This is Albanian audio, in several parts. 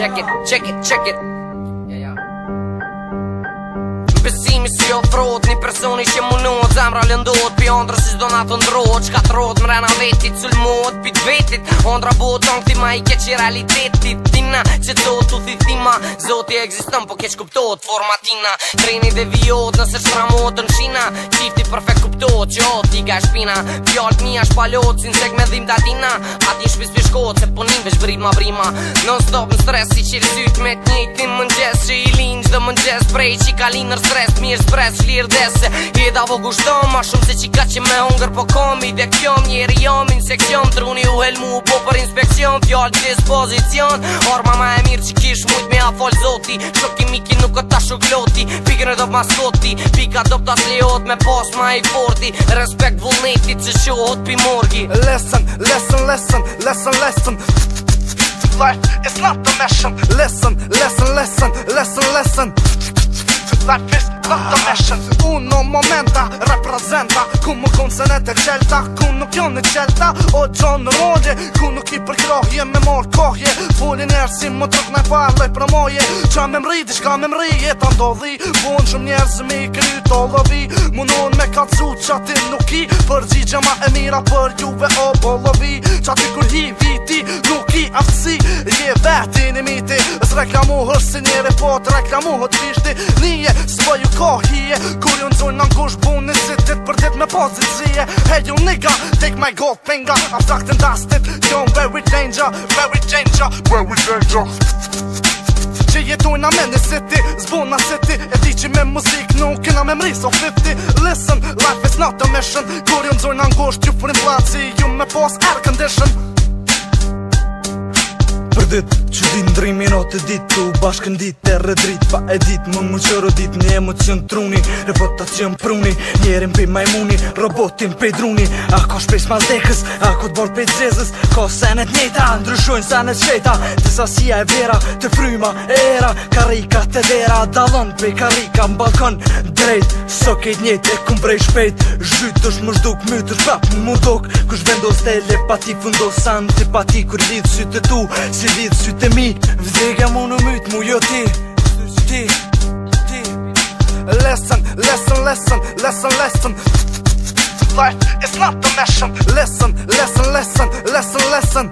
check it, check it, check it. besimi si ofrot, Një personi që munot, zemra lëndot Pi ondra si zdo të ndrot Qka të rot, mrena vetit, sulmot, mot Pi të vetit, ondra bot Në këti ma i keq i realitetit Tina, që të të thithima Zoti e egzistëm, po keq kuptot Forma tina, treni dhe vijot Nëse shramot në qina Qifti perfekt kuptot, që o t'i ga shpina Fjallt mi ashtë palot, si nsek me dhim datina Ati shpis pishkot, se punim po vesh brima brima Non stop në stres, si qirë zyt Me t'njejt, një më Prej që i ka linë nër stres, mirë s'pres, shlirë dese I da vë po gushton, ma shumë se që ka që me ungër po komi Dhe kjom, njeri jom, inseksion, druni u helmu po për inspekcion Fjallë që dispozicion, orë ma e mirë që kish mujt me afol zoti Shoki miki nuk o ta shugloti, pikën e dop maskoti Pika dop ta sliot me pos ma i forti, respekt vullnetit që që hot pi morgi Lesson, lesson, lesson, lesson, lesson life is not the mission Lesson, lesson, lesson, lesson, lesson Life is not the mission Uno momenta, reprezenta Ku më konë se ne të qelta Ku nuk jo në qelta O gjonë në rodje Ku nuk i përkrohje Me morë kohje Fullin erë si më tërk në parë Loj promoje Qa me mri, di shka me mri Jeta ndodhi Bonë shumë njerë zëmi Kry të lovi Munon me kalcu Qa ti nuk i Përgjigja ma e mira Për juve o bolovi po Qa ti viti Nuk vetë në miti Së reklamuhës si një po reklamu hëtë vishti Nije, së bëju kohije Kur ju në zonë në ngush bunë Si tit për tit me pozicije Hey you nigga, take my gold finger I'm stuck in dustit You're in very danger, very danger Very danger Që jetu nga me në city, zbun nga city E ti që me muzik nuk e nga me mri so 50 Listen, life is not a mission Kur ju në zonë në ngush, ju për inflaci Ju me pos air condition dit Që di në drimi në të dit Tu bashkën dit e redrit Pa e dit më më qërë dit Një emocion truni Revotacion pruni Njerim pi majmuni Robotin pi druni Ako shpes ma zekës Ako të borë pi zezës Ko senet njeta Ndryshojnë senet sheta Të sasia e vera Të fryma e era Karika të dera Dalon pe karika Në balkon drejt So kejt njët e kum brej shpejt Zhyt të shmë zhduk Më të shpap më më tok Kush vendos të elepati Fundosan pati Kur lidh sy të tu Si ditë Sytë e mi vdega mu në mytë mu jo ti Ti Ti Lesson, lesson, lesson, lesson, lesson Life is not the mission Lesson, lesson, lesson, lesson, lesson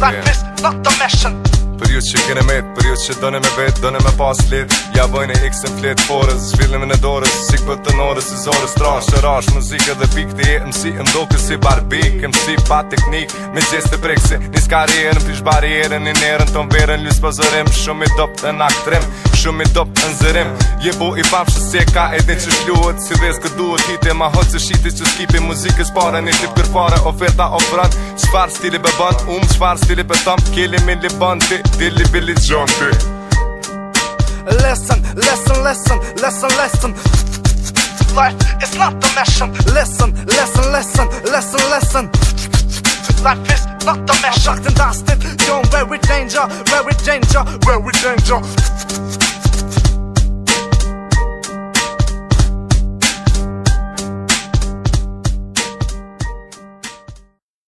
Life is not the mission Për ju që kene met, për ju që dëne me vet, dëne me pas lit Ja bëjnë e xën fletë, flit, forës, zhvillim e në dorës Sik për të norës, i zorës, trash, rash, muzika dhe pik Ti jetë mësi, ndokë si barbik, mësi pa teknik Me gjesë të prekësi, një skarierën, pish barierën, një nerën, tonë verën Lys pëzërim, shumë i dopë të naktrim shumë i dop në Je bo i pap që se ka edhe që shluhet Si dhe s'ke duhet hite ma hot se shite që skipi muzikës pare Një tip kërfare oferta ofrat Qfar stili be bënd, um qfar stili be thëm Kili me li bënd, ti, dili bili gjon, ti Listen, listen, listen, listen, listen Life is not a mission Listen, listen, listen, listen, listen Life is not a mission Shaktin dastit, Where very danger, very danger, very danger.